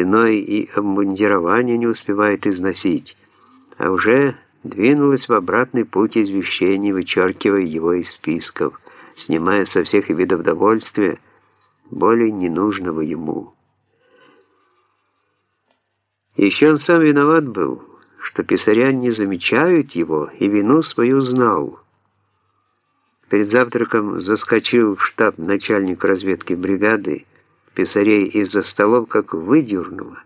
Иной и обмундирование не успевает износить, а уже двинулась в обратный путь извещений, вычеркивая его из списков, снимая со всех видов довольствия, более ненужного ему. Еще он сам виноват был, что писаря не замечают его, и вину свою знал. Перед завтраком заскочил в штаб начальник разведки бригады, писарей из-за столов как выдернуло.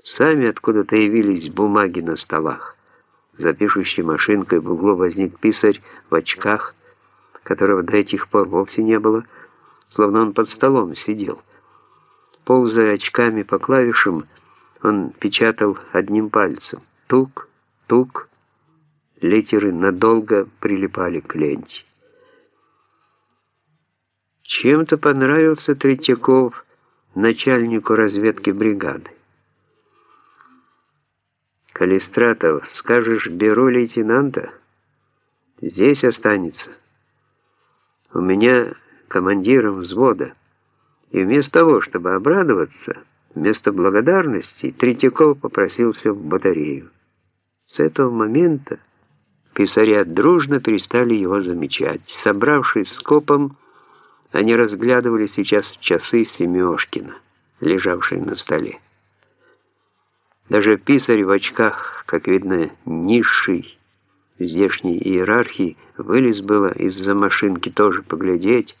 Сами откуда-то явились бумаги на столах. За пишущей машинкой в углу возник писарь в очках, которого до этих пор вовсе не было, словно он под столом сидел. Ползая очками по клавишам, он печатал одним пальцем. Тук, тук. Литеры надолго прилипали к ленте. Чем-то понравился Третьяков начальнику разведки бригады. «Калистратов, скажешь, беру лейтенанта? Здесь останется. У меня командиром взвода. И вместо того, чтобы обрадоваться, Вместо благодарности Третьяков попросился в батарею. С этого момента писаря дружно перестали его замечать. Собравшись с копом, они разглядывали сейчас часы Семёшкина, лежавшие на столе. Даже писарь в очках, как видно, низший в здешней иерархии, вылез было из-за машинки тоже поглядеть.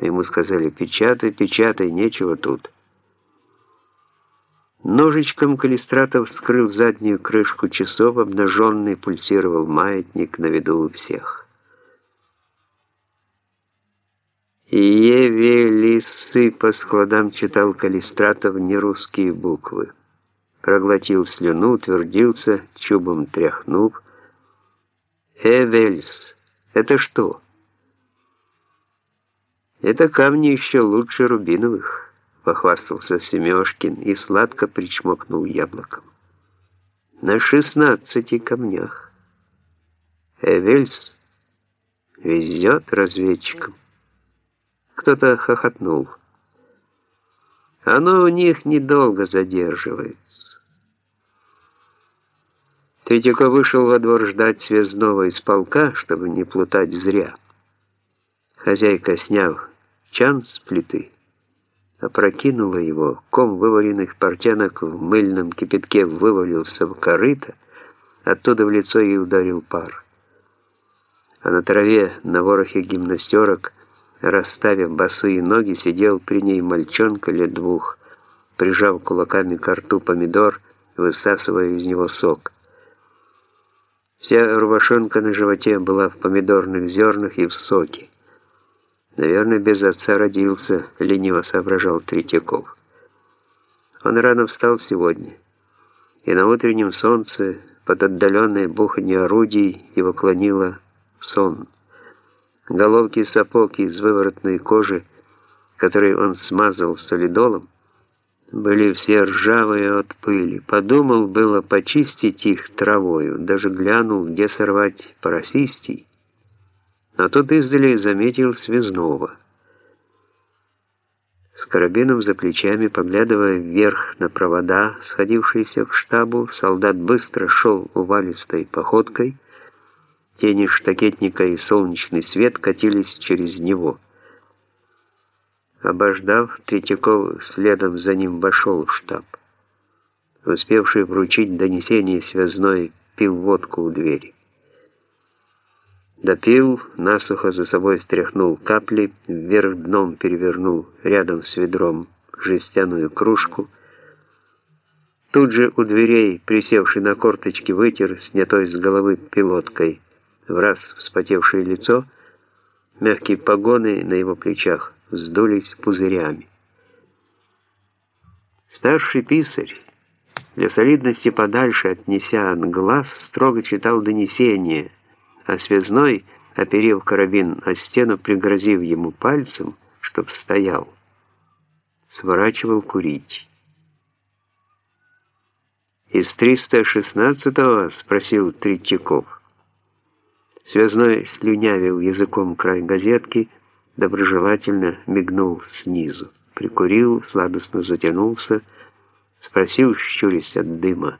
ему сказали «печатай, печатай, нечего тут». Ножичком Калистратов скрыл заднюю крышку часов, обнаженный пульсировал маятник на виду у всех. «Евелисы» по складам читал Калистратов нерусские буквы. Проглотил слюну, утвердился, чубом тряхнув. «Эвельс, это что?» «Это камни еще лучше рубиновых» похвастался Семёшкин и сладко причмокнул яблоком. На шестнадцати камнях. Эвельс везет разведчикам. Кто-то хохотнул. Оно у них недолго задерживается. Третьяков вышел во двор ждать связного из полка, чтобы не плутать зря. Хозяйка, сняв чан с плиты, опрокинула его, ком вываренных портянок в мыльном кипятке вывалился в корыто, оттуда в лицо ей ударил пар. А на траве, на ворохе гимнастерок, расставив босые ноги, сидел при ней мальчонка лет двух, прижав кулаками к рту помидор, высасывая из него сок. Вся рубашонка на животе была в помидорных зернах и в соке. Наверное, без отца родился, лениво соображал Третьяков. Он рано встал сегодня, и на утреннем солнце под отдаленное бухание орудий его клонило сон. Головки сапог из выворотной кожи, которые он смазал солидолом, были все ржавые от пыли. Подумал было почистить их травою, даже глянул, где сорвать поросистей, а тот издали заметил связного. С карабином за плечами, поглядывая вверх на провода, сходившиеся к штабу, солдат быстро шел увалистой походкой, тени штакетника и солнечный свет катились через него. Обождав, Третьяков следом за ним вошел в штаб. Успевший вручить донесение связной пил водку у двери. Допил, насухо за собой стряхнул капли, вверх дном перевернул рядом с ведром жестяную кружку. Тут же у дверей, присевший на корточки, вытер снятой с головы пилоткой в раз вспотевшее лицо, мягкие погоны на его плечах вздулись пузырями. Старший писарь, для солидности подальше отнеся от глаз, строго читал донесение – а связной, оперев карабин о стену, пригрозив ему пальцем, чтоб стоял, сворачивал курить. «Из 316-го?» — спросил Третьяков. Связной слюнявил языком край газетки, доброжелательно мигнул снизу, прикурил, сладостно затянулся, Спросил, щурясь от дыма.